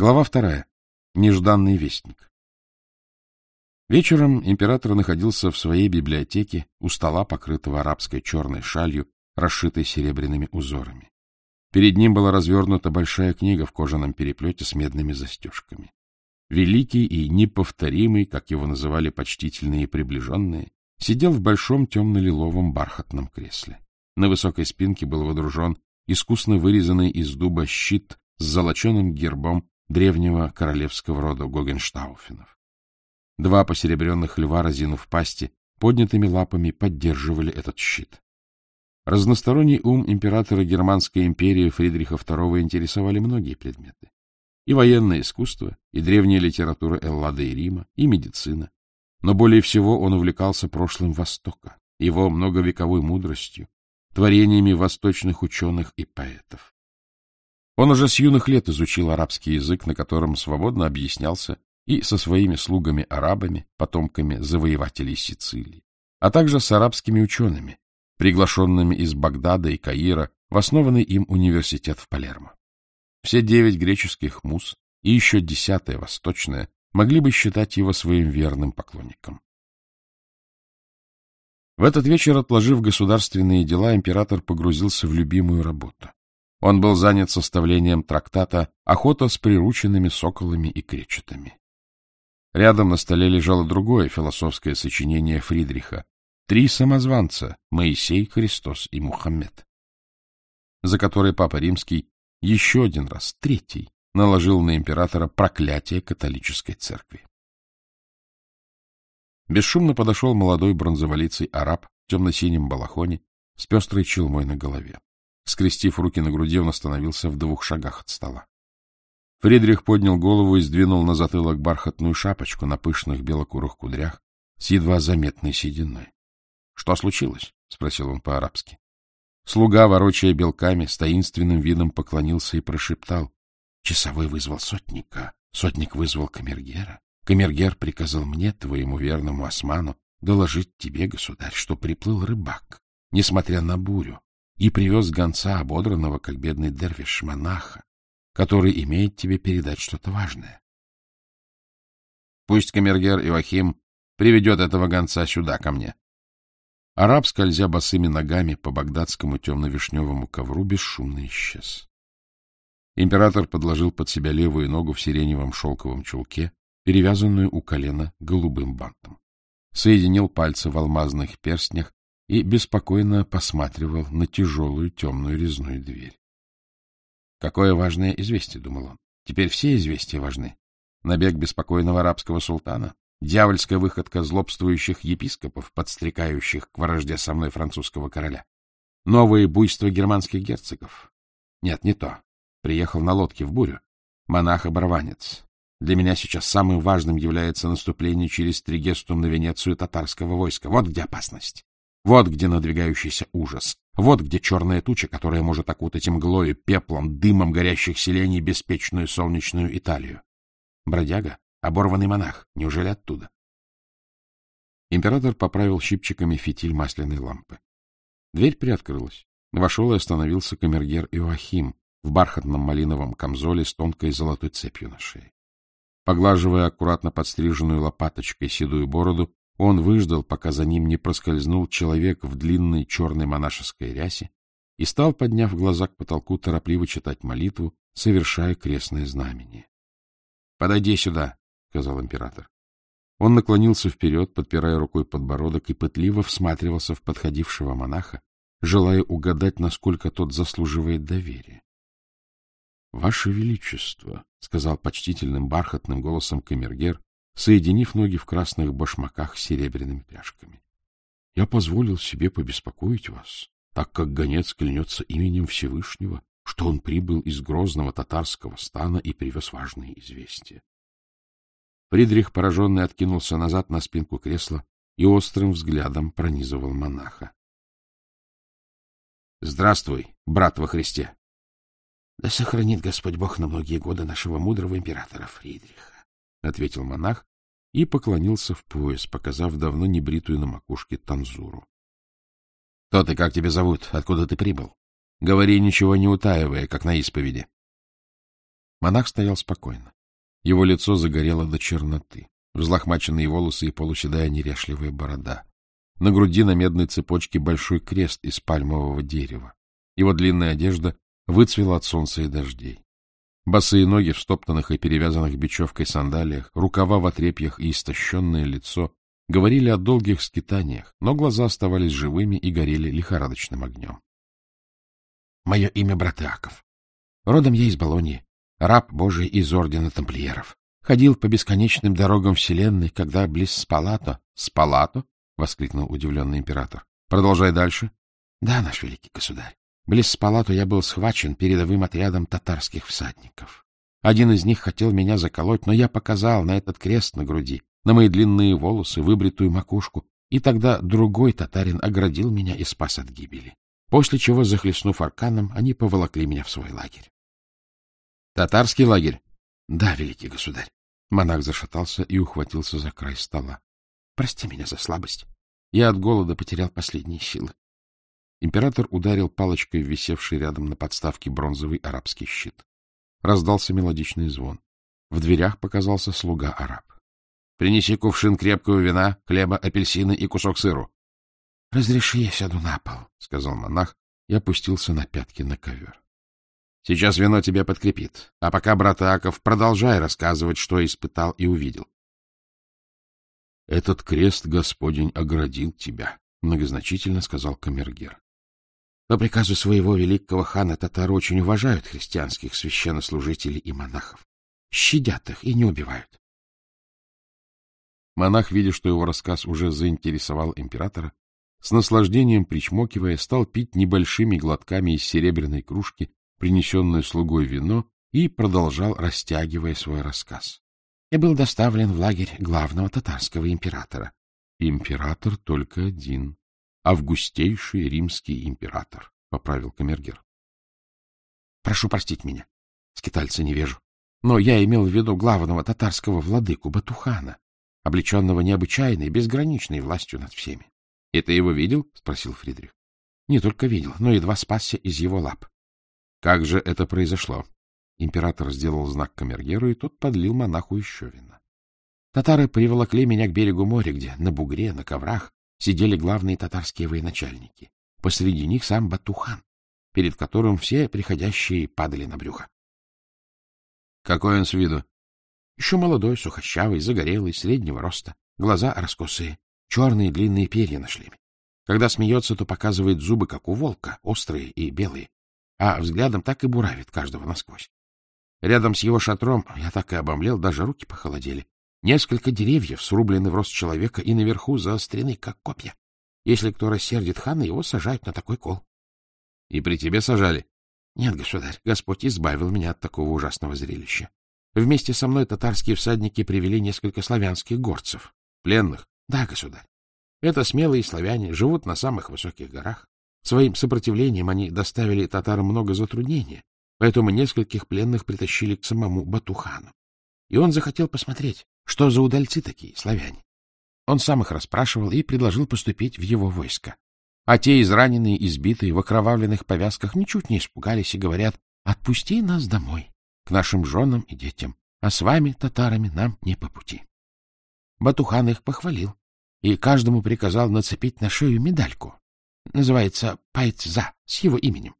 Глава вторая. Нежданный вестник. Вечером император находился в своей библиотеке у стола, покрытого арабской черной шалью, расшитой серебряными узорами. Перед ним была развернута большая книга в кожаном переплете с медными застежками. Великий и неповторимый, как его называли почтительные и приближенные, сидел в большом темно-лиловом бархатном кресле. На высокой спинке был водружен искусно вырезанный из дуба щит с золоченым гербом древнего королевского рода Гогенштауфенов. Два посеребренных льва, разинув пасти, поднятыми лапами поддерживали этот щит. Разносторонний ум императора Германской империи Фридриха II интересовали многие предметы. И военное искусство, и древняя литература Эллады и Рима, и медицина. Но более всего он увлекался прошлым Востока, его многовековой мудростью, творениями восточных ученых и поэтов. Он уже с юных лет изучил арабский язык, на котором свободно объяснялся и со своими слугами-арабами, потомками завоевателей Сицилии, а также с арабскими учеными, приглашенными из Багдада и Каира в основанный им университет в Палермо. Все девять греческих муз и еще десятая восточная могли бы считать его своим верным поклонником. В этот вечер, отложив государственные дела, император погрузился в любимую работу. Он был занят составлением трактата «Охота с прирученными соколами и кречетами». Рядом на столе лежало другое философское сочинение Фридриха «Три самозванца — Моисей, Христос и Мухаммед», за которое Папа Римский еще один раз, третий, наложил на императора проклятие католической церкви. Бесшумно подошел молодой бронзоволицый араб в темно-синем балахоне с пестрой челмой на голове. Скрестив руки на груди, он остановился в двух шагах от стола. Фридрих поднял голову и сдвинул на затылок бархатную шапочку на пышных белокурых кудрях с едва заметной сединой. — Что случилось? — спросил он по-арабски. Слуга, ворочая белками, с таинственным видом поклонился и прошептал. Часовой вызвал сотника, сотник вызвал камергера. Камергер приказал мне, твоему верному осману, доложить тебе, государь, что приплыл рыбак, несмотря на бурю, и привез гонца, ободранного, как бедный дервиш, монаха, который имеет тебе передать что-то важное. Пусть камергер Иоахим приведет этого гонца сюда, ко мне. Араб, скользя босыми ногами по багдадскому темно-вишневому ковру, бесшумно исчез. Император подложил под себя левую ногу в сиреневом шелковом чулке, перевязанную у колена голубым бантом. Соединил пальцы в алмазных перстнях и беспокойно посматривал на тяжелую темную резную дверь. Какое важное известие, — думал он. Теперь все известия важны. Набег беспокойного арабского султана, дьявольская выходка злобствующих епископов, подстрекающих к вражде со мной французского короля, новые буйства германских герцогов. Нет, не то. Приехал на лодке в бурю. Монах-оборванец. Для меня сейчас самым важным является наступление через Тригестум на Венецию татарского войска. Вот где опасность. Вот где надвигающийся ужас. Вот где черная туча, которая может окутать мглою, пеплом, дымом горящих селений беспечную солнечную Италию. Бродяга? Оборванный монах? Неужели оттуда? Император поправил щипчиками фитиль масляной лампы. Дверь приоткрылась. Вошел и остановился камергер Иоахим в бархатном малиновом камзоле с тонкой золотой цепью на шее. Поглаживая аккуратно подстриженную лопаточкой седую бороду, он выждал, пока за ним не проскользнул человек в длинной черной монашеской рясе и стал, подняв глаза к потолку, торопливо читать молитву, совершая крестное знамение. — Подойди сюда, — сказал император. Он наклонился вперед, подпирая рукой подбородок, и пытливо всматривался в подходившего монаха, желая угадать, насколько тот заслуживает доверия. — Ваше Величество, — сказал почтительным бархатным голосом камергер, соединив ноги в красных башмаках с серебряными пряжками. — Я позволил себе побеспокоить вас, так как гонец клянется именем Всевышнего, что он прибыл из грозного татарского стана и привез важные известия. Фридрих, пораженный, откинулся назад на спинку кресла и острым взглядом пронизывал монаха. — Здравствуй, брат во Христе! — Да сохранит Господь Бог на многие годы нашего мудрого императора Фридриха, — ответил монах и поклонился в пояс, показав давно небритую на макушке танзуру. — Кто ты, как тебя зовут, откуда ты прибыл? Говори, ничего не утаивая, как на исповеди. Монах стоял спокойно. Его лицо загорело до черноты. Взлохмаченные волосы и полуседая неряшливая борода. На груди на медной цепочке большой крест из пальмового дерева. Его длинная одежда выцвела от солнца и дождей. Босые ноги в стоптанных и перевязанных бечевкой сандалиях, рукава в отрепьях и истощенное лицо говорили о долгих скитаниях, но глаза оставались живыми и горели лихорадочным огнем. — Мое имя брат Иаков. Родом я из Болонии, раб Божий из ордена тамплиеров. Ходил по бесконечным дорогам вселенной, когда близ Спалато... — Спалато? — воскликнул удивленный император. — Продолжай дальше. — Да, наш великий государь. Близ Спалато я был схвачен передовым отрядом татарских всадников. Один из них хотел меня заколоть, но я показал на этот крест на груди, на мои длинные волосы, выбритую макушку, и тогда другой татарин оградил меня и спас от гибели. После чего, захлестнув арканом, они поволокли меня в свой лагерь. — Татарский лагерь? — Да, великий государь. Монах зашатался и ухватился за край стола. — Прости меня за слабость. Я от голода потерял последние силы. Император ударил палочкой висевший рядом на подставке бронзовый арабский щит. Раздался мелодичный звон. В дверях показался слуга-араб. — Принеси кувшин крепкого вина, хлеба, апельсины и кусок сыру. — Разреши, я сяду на пол, — сказал монах и опустился на пятки на ковер. — Сейчас вино тебя подкрепит. А пока, брат Аков, продолжай рассказывать, что испытал и увидел. — Этот крест Господень оградил тебя, — многозначительно сказал камергер. По приказу своего великого хана татары очень уважают христианских священнослужителей и монахов, щадят их и не убивают. Монах, видя, что его рассказ уже заинтересовал императора, с наслаждением причмокивая, стал пить небольшими глотками из серебряной кружки, принесенное слугой вино, и продолжал, растягивая свой рассказ. Я был доставлен в лагерь главного татарского императора. Император только один, августейший римский император, — поправил камергер. — Прошу простить меня, скитальца не вижу, но я имел в виду главного татарского владыку Батухана, облеченного необычайной, безграничной властью над всеми. — И ты его видел? — спросил Фридрих. — Не только видел, но едва спасся из его лап. — Как же это произошло? Император сделал знак камергеру, и тот подлил монаху еще вина. Татары приволокли меня к берегу моря, где на бугре, на коврах сидели главные татарские военачальники. Посреди них сам Батухан, перед которым все приходящие падали на брюхо. — Какой он с виду? — Еще молодой, сухощавый, загорелый, среднего роста, глаза раскосые, черные длинные перья на шлеме. Когда смеется, то показывает зубы, как у волка, острые и белые, а взглядом так и буравит каждого насквозь. Рядом с его шатром я так и обомлел, даже руки похолодели. Несколько деревьев срублены в рост человека и наверху заострены, как копья. Если кто рассердит хана, его сажают на такой кол. — И при тебе сажали? — Нет, государь, Господь избавил меня от такого ужасного зрелища. Вместе со мной татарские всадники привели несколько славянских горцев. — Пленных? — Да, государь. Это смелые славяне, живут на самых высоких горах. Своим сопротивлением они доставили татарам много затруднений, поэтому нескольких пленных притащили к самому Батухану. И он захотел посмотреть, что за удальцы такие, славяне? Он сам их расспрашивал и предложил поступить в его войско. А те, израненные, избитые, в окровавленных повязках, ничуть не испугались и говорят, «Отпусти нас домой, к нашим женам и детям, а с вами, татарами, нам не по пути». Батухан их похвалил и каждому приказал нацепить на шею медальку. Называется «Пайцза» с его именем.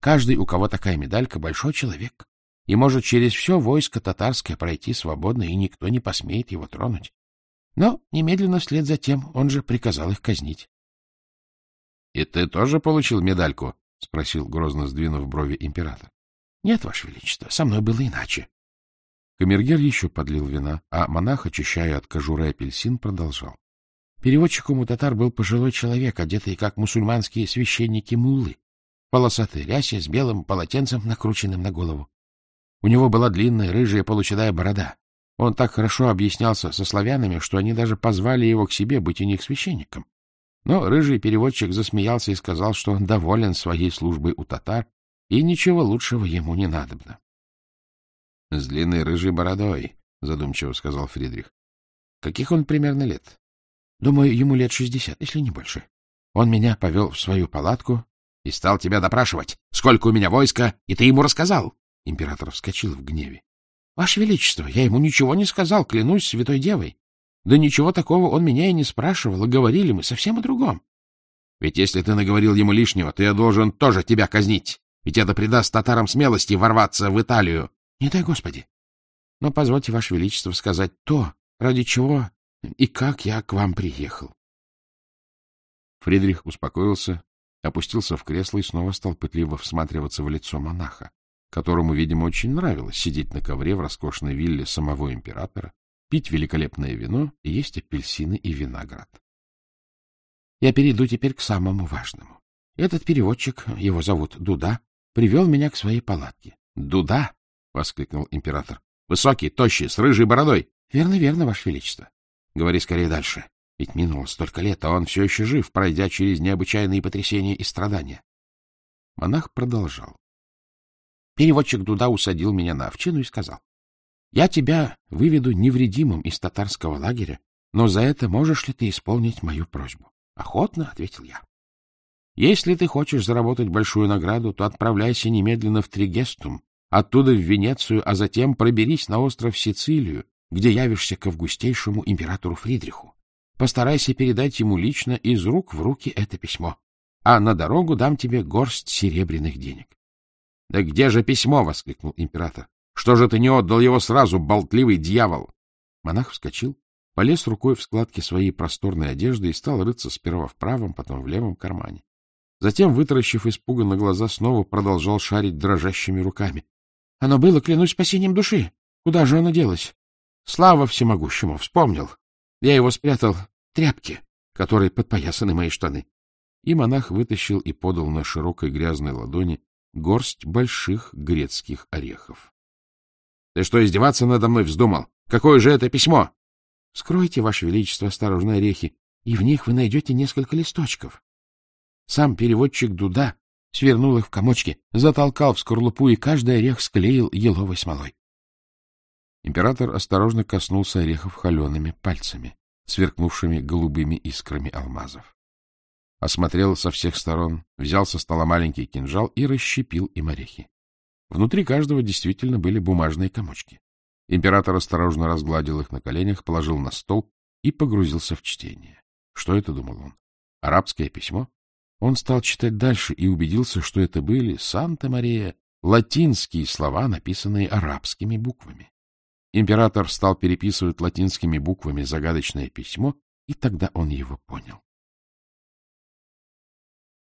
Каждый, у кого такая медалька, большой человек и может через все войско татарское пройти свободно, и никто не посмеет его тронуть. Но немедленно вслед за тем он же приказал их казнить. — И ты тоже получил медальку? — спросил, грозно сдвинув брови император. — Нет, Ваше Величество, со мной было иначе. Камергер еще подлил вина, а монах, очищая от кожуры апельсин, продолжал. Переводчиком у татар был пожилой человек, одетый как мусульманские священники-муллы, полосатый рясе с белым полотенцем, накрученным на голову. У него была длинная, рыжая, получедая борода. Он так хорошо объяснялся со славянами, что они даже позвали его к себе быть у них священником. Но рыжий переводчик засмеялся и сказал, что он доволен своей службой у татар, и ничего лучшего ему не надобно. — С длинной рыжей бородой, — задумчиво сказал Фридрих. — Каких он примерно лет? — Думаю, ему лет шестьдесят, если не больше. Он меня повел в свою палатку и стал тебя допрашивать. Сколько у меня войска, и ты ему рассказал. Император вскочил в гневе. — Ваше Величество, я ему ничего не сказал, клянусь святой девой. Да ничего такого он меня и не спрашивал, и говорили мы совсем о другом. Ведь если ты наговорил ему лишнего, то я должен тоже тебя казнить, ведь это придаст татарам смелости ворваться в Италию. Не дай Господи. Но позвольте, Ваше Величество, сказать то, ради чего и как я к вам приехал. Фридрих успокоился, опустился в кресло и снова стал пытливо всматриваться в лицо монаха, которому, видимо, очень нравилось сидеть на ковре в роскошной вилле самого императора, пить великолепное вино и есть апельсины и виноград. Я перейду теперь к самому важному. Этот переводчик, его зовут Дуда, привел меня к своей палатке. — Дуда! — воскликнул император. — Высокий, тощий, с рыжей бородой. — Верно, верно, Ваше Величество. Говори скорее дальше. Ведь минуло столько лет, а он все еще жив, пройдя через необычайные потрясения и страдания. Монах продолжал. Переводчик Дуда усадил меня на овчину и сказал. — Я тебя выведу невредимым из татарского лагеря, но за это можешь ли ты исполнить мою просьбу? — Охотно, — ответил я. — Если ты хочешь заработать большую награду, то отправляйся немедленно в Тригестум, оттуда в Венецию, а затем проберись на остров Сицилию, где явишься к августейшему императору Фридриху. Постарайся передать ему лично из рук в руки это письмо, а на дорогу дам тебе горсть серебряных денег. — Да где же письмо? — воскликнул император. — Что же ты не отдал его сразу, болтливый дьявол? Монах вскочил, полез рукой в складки своей просторной одежды и стал рыться сперва в правом, потом в левом кармане. Затем, вытаращив испуганно глаза, снова продолжал шарить дрожащими руками. — Оно было, клянусь, спасением души. Куда же оно делось? Слава всемогущему! Вспомнил. Я его спрятал в тряпке, которой подпоясаны мои штаны. И монах вытащил и подал на широкой грязной ладони горсть больших грецких орехов. — Ты что, издеваться надо мной вздумал? Какое же это письмо? — Скройте, Ваше Величество, осторожно орехи, и в них вы найдете несколько листочков. Сам переводчик Дуда свернул их в комочки, затолкал в скорлупу, и каждый орех склеил еловой смолой. Император осторожно коснулся орехов холеными пальцами, сверкнувшими голубыми искрами алмазов. Осмотрел со всех сторон, взял со стола маленький кинжал и расщепил им орехи. Внутри каждого действительно были бумажные комочки. Император осторожно разгладил их на коленях, положил на стол и погрузился в чтение. Что это, думал он? Арабское письмо? Он стал читать дальше и убедился, что это были «Санта-Мария» латинские слова, написанные арабскими буквами. Император стал переписывать латинскими буквами загадочное письмо, и тогда он его понял.